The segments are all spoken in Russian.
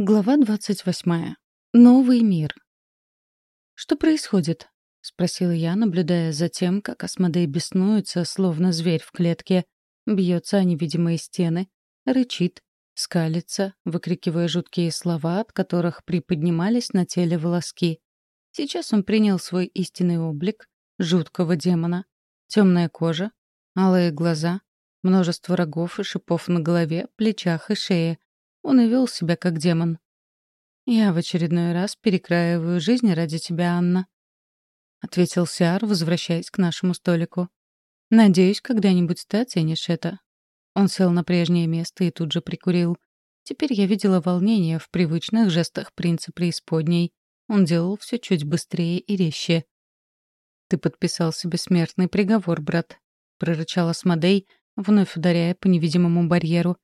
Глава двадцать восьмая. Новый мир. «Что происходит?» — спросила я, наблюдая за тем, как Асмодей беснуется, словно зверь в клетке, бьется о невидимые стены, рычит, скалится, выкрикивая жуткие слова, от которых приподнимались на теле волоски. Сейчас он принял свой истинный облик жуткого демона. Темная кожа, алые глаза, множество рогов и шипов на голове, плечах и шее — он и вел себя как демон. «Я в очередной раз перекраиваю жизнь ради тебя, Анна», — ответил Сиар, возвращаясь к нашему столику. «Надеюсь, когда-нибудь ты оценишь это». Он сел на прежнее место и тут же прикурил. Теперь я видела волнение в привычных жестах принца преисподней. Он делал все чуть быстрее и резче. «Ты подписал себе смертный приговор, брат», — прорычал Асмодей, вновь ударяя по невидимому барьеру.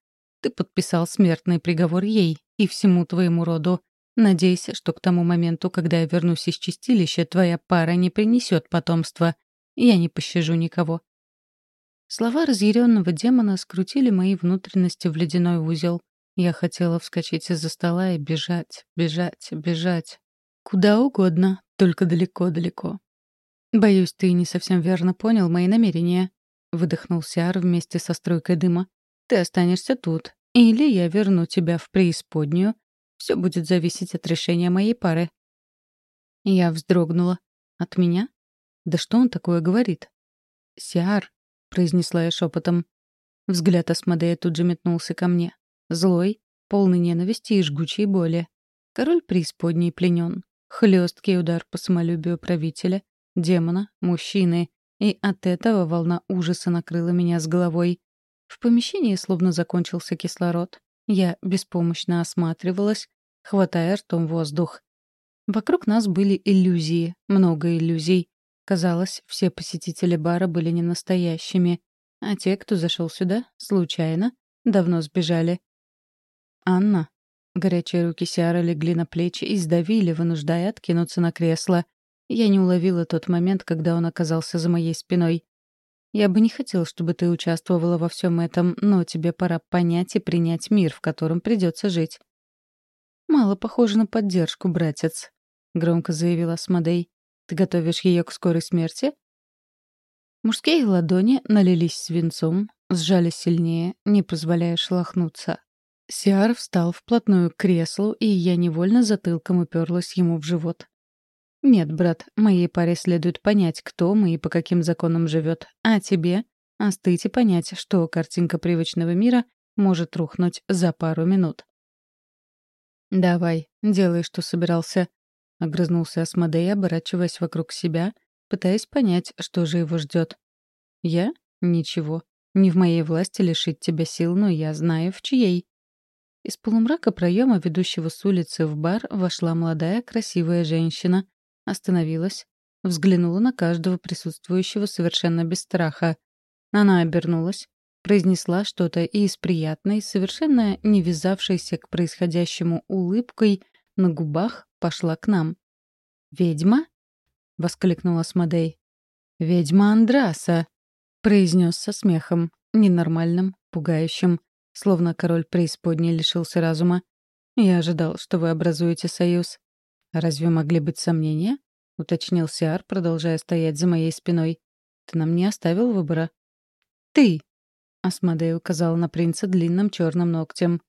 Ты подписал смертный приговор ей и всему твоему роду. Надейся, что к тому моменту, когда я вернусь из чистилища, твоя пара не принесет потомства. Я не пощажу никого». Слова разъяренного демона скрутили мои внутренности в ледяной узел. Я хотела вскочить из-за стола и бежать, бежать, бежать. Куда угодно, только далеко-далеко. «Боюсь, ты не совсем верно понял мои намерения», — выдохнул Сиар вместе со струйкой дыма. Ты останешься тут. Или я верну тебя в преисподнюю. Все будет зависеть от решения моей пары». Я вздрогнула. «От меня? Да что он такое говорит?» «Сиар», — произнесла я шепотом. Взгляд Асмодея тут же метнулся ко мне. Злой, полный ненависти и жгучей боли. Король преисподней пленен. Хлесткий удар по самолюбию правителя, демона, мужчины. И от этого волна ужаса накрыла меня с головой. В помещении словно закончился кислород. Я беспомощно осматривалась, хватая ртом воздух. Вокруг нас были иллюзии, много иллюзий. Казалось, все посетители бара были не настоящими, а те, кто зашел сюда, случайно, давно сбежали. «Анна». Горячие руки Сиара легли на плечи и сдавили, вынуждая откинуться на кресло. Я не уловила тот момент, когда он оказался за моей спиной. Я бы не хотел, чтобы ты участвовала во всем этом, но тебе пора понять и принять мир, в котором придется жить. Мало похоже на поддержку, братец, громко заявила Асмодей. Ты готовишь ее к скорой смерти? Мужские ладони налились свинцом, сжали сильнее, не позволяя шелохнуться. Сиар встал вплотную к креслу, и я невольно затылком уперлась ему в живот. «Нет, брат, моей паре следует понять, кто мы и по каким законам живет. А тебе — остыть и понять, что картинка привычного мира может рухнуть за пару минут». «Давай, делай, что собирался», — огрызнулся Асмодей, оборачиваясь вокруг себя, пытаясь понять, что же его ждет. «Я? Ничего. Не в моей власти лишить тебя сил, но я знаю, в чьей». Из полумрака проема, ведущего с улицы в бар, вошла молодая красивая женщина, Остановилась, взглянула на каждого присутствующего совершенно без страха. Она обернулась, произнесла что-то и с приятной, совершенно не вязавшейся к происходящему улыбкой на губах пошла к нам. «Ведьма?» — воскликнула Смодей. «Ведьма Андраса!» — произнес со смехом, ненормальным, пугающим, словно король преисподней лишился разума. «Я ожидал, что вы образуете союз. «Разве могли быть сомнения?» — уточнил Сиар, продолжая стоять за моей спиной. «Ты нам не оставил выбора». «Ты!» — Асмодей указал на принца длинным черным ногтем.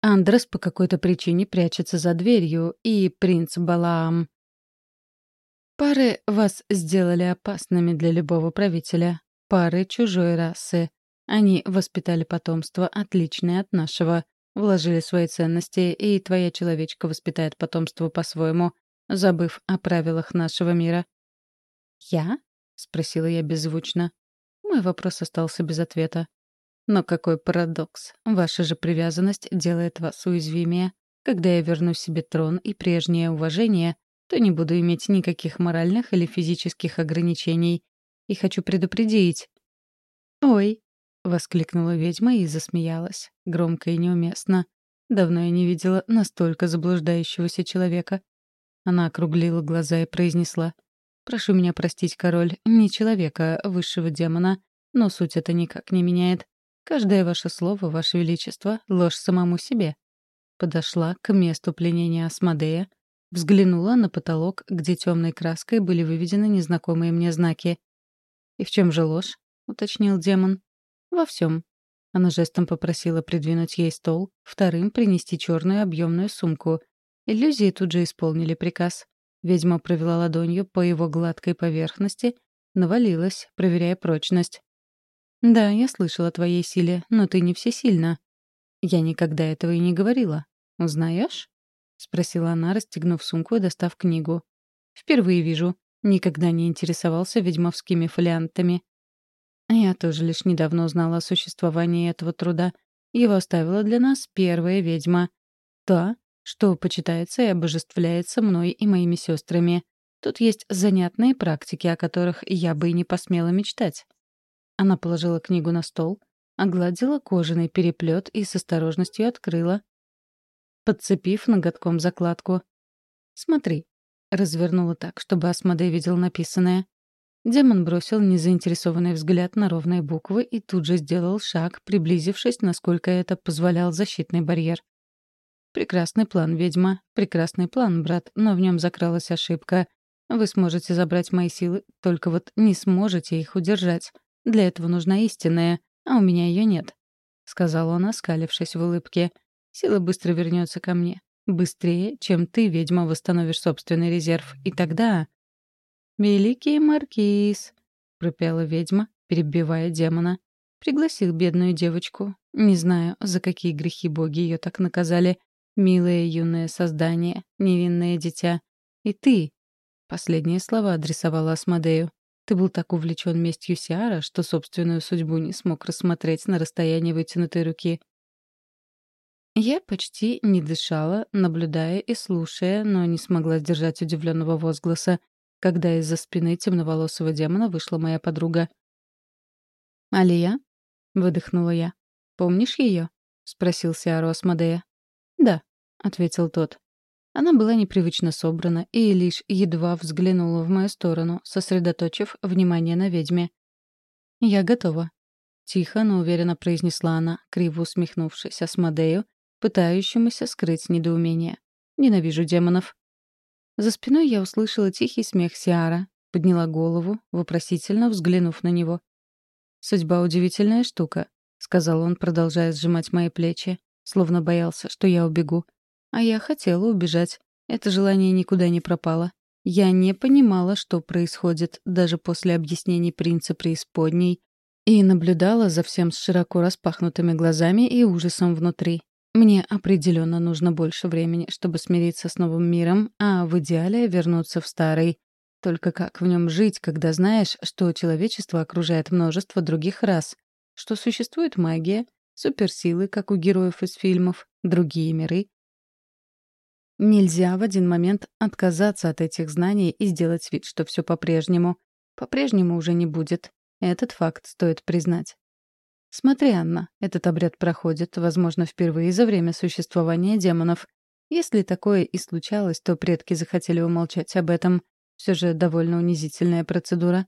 Андрес по какой-то причине прячется за дверью, и принц Балаам. Пары вас сделали опасными для любого правителя. Пары чужой расы. Они воспитали потомство, отличное от нашего вложили свои ценности, и твоя человечка воспитает потомство по-своему, забыв о правилах нашего мира». «Я?» — спросила я беззвучно. Мой вопрос остался без ответа. «Но какой парадокс. Ваша же привязанность делает вас уязвимее. Когда я верну себе трон и прежнее уважение, то не буду иметь никаких моральных или физических ограничений. И хочу предупредить». «Ой», — воскликнула ведьма и засмеялась, громко и неуместно. Давно я не видела настолько заблуждающегося человека. Она округлила глаза и произнесла. «Прошу меня простить, король, не человека, а высшего демона, но суть это никак не меняет. Каждое ваше слово, ваше величество, ложь самому себе». подошла к месту пленения Асмодея, взглянула на потолок, где темной краской были выведены незнакомые мне знаки. «И в чем же ложь?» — уточнил демон. «Во всем». Она жестом попросила придвинуть ей стол, вторым принести черную объемную сумку. Иллюзии тут же исполнили приказ. Ведьма провела ладонью по его гладкой поверхности, навалилась, проверяя прочность. «Да, я слышала о твоей силе, но ты не всесильна». «Я никогда этого и не говорила. Узнаешь?» — спросила она, расстегнув сумку и достав книгу. «Впервые вижу. Никогда не интересовался ведьмовскими фолиантами. Я тоже лишь недавно узнала о существовании этого труда. Его оставила для нас первая ведьма. Та, что почитается и обожествляется мной и моими сестрами. Тут есть занятные практики, о которых я бы и не посмела мечтать. Она положила книгу на стол, огладила кожаный переплет и с осторожностью открыла, подцепив ноготком закладку. «Смотри», — развернула так, чтобы Асмодей видел написанное. Демон бросил незаинтересованный взгляд на ровные буквы и тут же сделал шаг, приблизившись, насколько это позволял защитный барьер. «Прекрасный план, ведьма. Прекрасный план, брат, но в нем закралась ошибка. Вы сможете забрать мои силы, только вот не сможете их удержать. Для этого нужна истинная, а у меня ее нет», — сказал он, оскалившись в улыбке. «Сила быстро вернется ко мне. Быстрее, чем ты, ведьма, восстановишь собственный резерв. И тогда...» «Великий маркиз», — пропела ведьма, перебивая демона. Пригласил бедную девочку. Не знаю, за какие грехи боги ее так наказали. Милое юное создание, невинное дитя. И ты, последние слова адресовала Асмодею. Ты был так увлечен местью Сиара, что собственную судьбу не смог рассмотреть на расстоянии вытянутой руки. Я почти не дышала, наблюдая и слушая, но не смогла сдержать удивленного возгласа когда из-за спины темноволосого демона вышла моя подруга. «Алия?» — выдохнула я. «Помнишь ее?» — спросил Сиару Асмодея. «Да», — ответил тот. Она была непривычно собрана и лишь едва взглянула в мою сторону, сосредоточив внимание на ведьме. «Я готова», — тихо, но уверенно произнесла она, криво усмехнувшись Асмодею, пытающемуся скрыть недоумение. «Ненавижу демонов». За спиной я услышала тихий смех Сиара, подняла голову, вопросительно взглянув на него. «Судьба — удивительная штука», — сказал он, продолжая сжимать мои плечи, словно боялся, что я убегу. А я хотела убежать. Это желание никуда не пропало. Я не понимала, что происходит, даже после объяснений принца преисподней, и наблюдала за всем с широко распахнутыми глазами и ужасом внутри. Мне определенно нужно больше времени, чтобы смириться с новым миром, а в идеале вернуться в старый. Только как в нем жить, когда знаешь, что человечество окружает множество других рас, что существует магия, суперсилы, как у героев из фильмов, другие миры. Нельзя в один момент отказаться от этих знаний и сделать вид, что все по-прежнему. По-прежнему уже не будет. Этот факт стоит признать. Смотри, Анна, этот обряд проходит, возможно, впервые за время существования демонов. Если такое и случалось, то предки захотели умолчать об этом. Все же довольно унизительная процедура.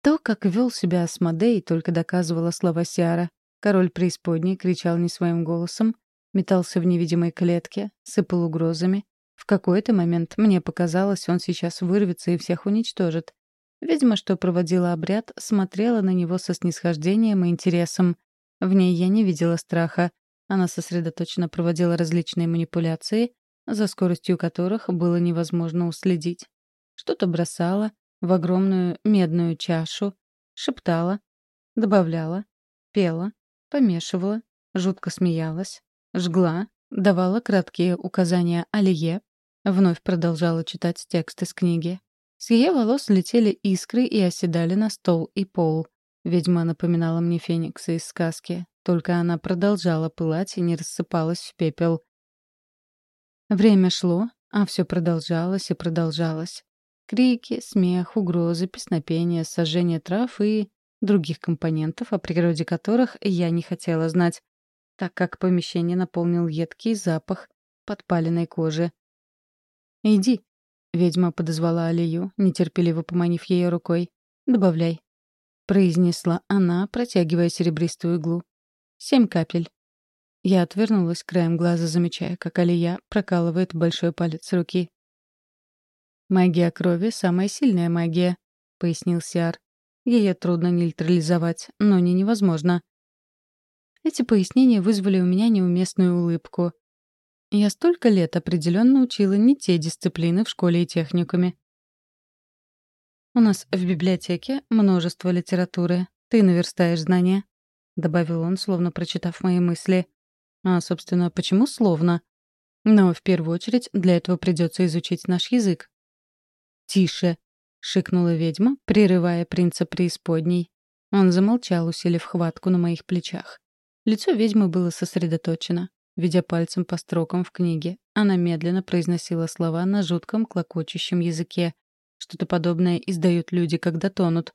То, как вел себя Асмодей, только доказывало слова Сиара. Король преисподней кричал не своим голосом, метался в невидимой клетке, сыпал угрозами. В какой-то момент мне показалось, он сейчас вырвется и всех уничтожит. Ведьма, что проводила обряд, смотрела на него со снисхождением и интересом. В ней я не видела страха. Она сосредоточенно проводила различные манипуляции, за скоростью которых было невозможно уследить. Что-то бросала в огромную медную чашу, шептала, добавляла, пела, помешивала, жутко смеялась, жгла, давала краткие указания Алие, вновь продолжала читать текст из книги, с ее волос летели искры и оседали на стол и пол. Ведьма напоминала мне Феникса из сказки, только она продолжала пылать и не рассыпалась в пепел. Время шло, а все продолжалось и продолжалось. Крики, смех, угрозы, песнопения, сожжение трав и других компонентов, о природе которых я не хотела знать, так как помещение наполнил едкий запах подпаленной кожи. «Иди», Ведьма подозвала Алию, нетерпеливо поманив ее рукой. «Добавляй», — произнесла она, протягивая серебристую иглу. «Семь капель». Я отвернулась краем глаза, замечая, как Алия прокалывает большой палец руки. «Магия крови — самая сильная магия», — пояснил Сиар. «Ее трудно нейтрализовать, но не невозможно». Эти пояснения вызвали у меня неуместную улыбку. Я столько лет определенно учила не те дисциплины в школе и техникуме. «У нас в библиотеке множество литературы. Ты наверстаешь знания», — добавил он, словно прочитав мои мысли. «А, собственно, почему словно?» «Но в первую очередь для этого придется изучить наш язык». «Тише!» — шикнула ведьма, прерывая принца преисподней. Он замолчал, усилив хватку на моих плечах. Лицо ведьмы было сосредоточено. Ведя пальцем по строкам в книге, она медленно произносила слова на жутком клокочущем языке, что-то подобное издают люди, когда тонут.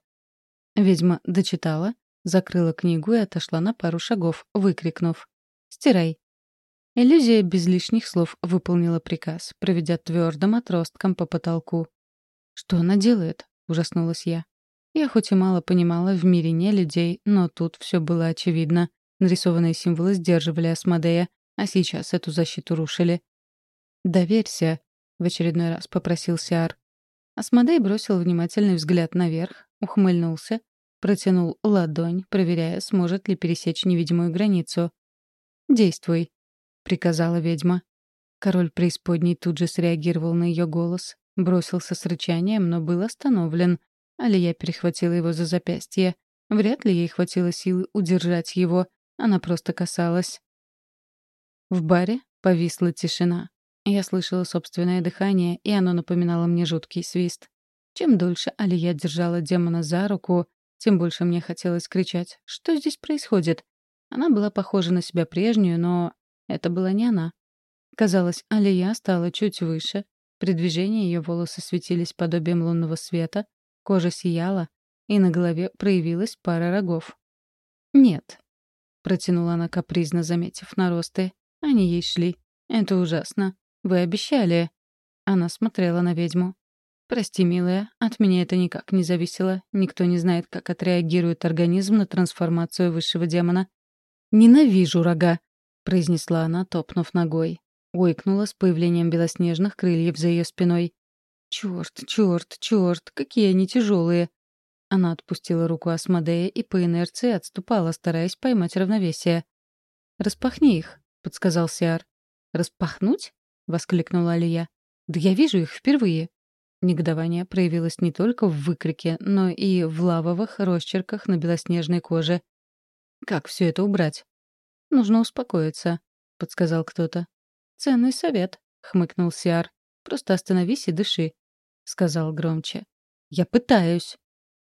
Ведьма дочитала, закрыла книгу и отошла на пару шагов, выкрикнув «Стирай!». Иллюзия без лишних слов выполнила приказ, проведя твердым отростком по потолку. «Что она делает?» — ужаснулась я. Я хоть и мало понимала в мире не людей, но тут все было очевидно. Нарисованные символы сдерживали Асмодея, а сейчас эту защиту рушили. «Доверься», — в очередной раз попросил Сиар. Асмодей бросил внимательный взгляд наверх, ухмыльнулся, протянул ладонь, проверяя, сможет ли пересечь невидимую границу. «Действуй», — приказала ведьма. Король преисподней тут же среагировал на ее голос, бросился с рычанием, но был остановлен. Алия перехватила его за запястье. Вряд ли ей хватило силы удержать его, она просто касалась. В баре повисла тишина. Я слышала собственное дыхание, и оно напоминало мне жуткий свист. Чем дольше Алия держала демона за руку, тем больше мне хотелось кричать «Что здесь происходит?». Она была похожа на себя прежнюю, но это была не она. Казалось, Алия стала чуть выше. При движении ее волосы светились подобием лунного света, кожа сияла, и на голове проявилась пара рогов. «Нет», — протянула она капризно, заметив наросты. Они ей шли. «Это ужасно. Вы обещали». Она смотрела на ведьму. «Прости, милая, от меня это никак не зависело. Никто не знает, как отреагирует организм на трансформацию высшего демона». «Ненавижу рога», — произнесла она, топнув ногой. Ойкнула с появлением белоснежных крыльев за ее спиной. «Чёрт, чёрт, чёрт, какие они тяжелые!» Она отпустила руку Асмодея и по инерции отступала, стараясь поймать равновесие. «Распахни их», — подсказал Сиар. «Распахнуть?» — воскликнула Алия. «Да я вижу их впервые». Негодование проявилось не только в выкрике, но и в лавовых росчерках на белоснежной коже. «Как все это убрать?» «Нужно успокоиться», — подсказал кто-то. «Ценный совет», — хмыкнул Сиар. «Просто остановись и дыши», — сказал громче. «Я пытаюсь».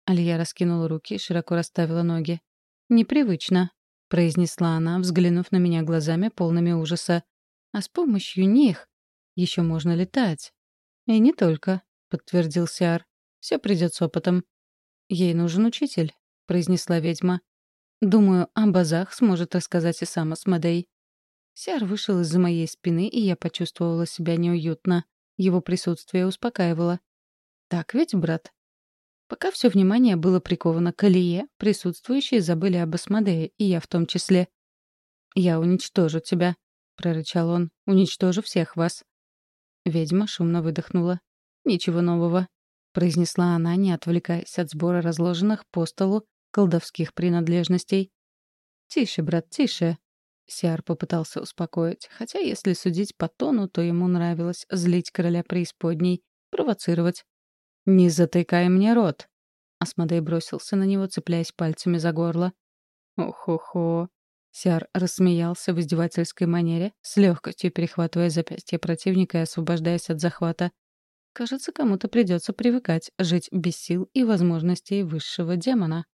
Алия раскинула руки и широко расставила ноги. «Непривычно», — произнесла она, взглянув на меня глазами полными ужаса. А с помощью них еще можно летать. И не только, подтвердил Сиар. Все придет с опытом. Ей нужен учитель, произнесла ведьма. Думаю, о базах сможет рассказать и сам Асмодей. Сиар вышел из-за моей спины, и я почувствовала себя неуютно. Его присутствие успокаивало. «Так ведь, брат?» Пока все внимание было приковано к Алие, присутствующие забыли об Асмодее, и я в том числе. «Я уничтожу тебя», прорычал он. «Уничтожу всех вас». Ведьма шумно выдохнула. «Ничего нового», — произнесла она, не отвлекаясь от сбора разложенных по столу колдовских принадлежностей. «Тише, брат, тише», — Сиар попытался успокоить, хотя, если судить по тону, то ему нравилось злить короля преисподней, провоцировать. «Не затыкай мне рот!» Асмодей бросился на него, цепляясь пальцами за горло. «Ох-хо-хо!» Сиар рассмеялся в издевательской манере, с легкостью перехватывая запястье противника и освобождаясь от захвата. Кажется, кому-то придется привыкать жить без сил и возможностей высшего демона.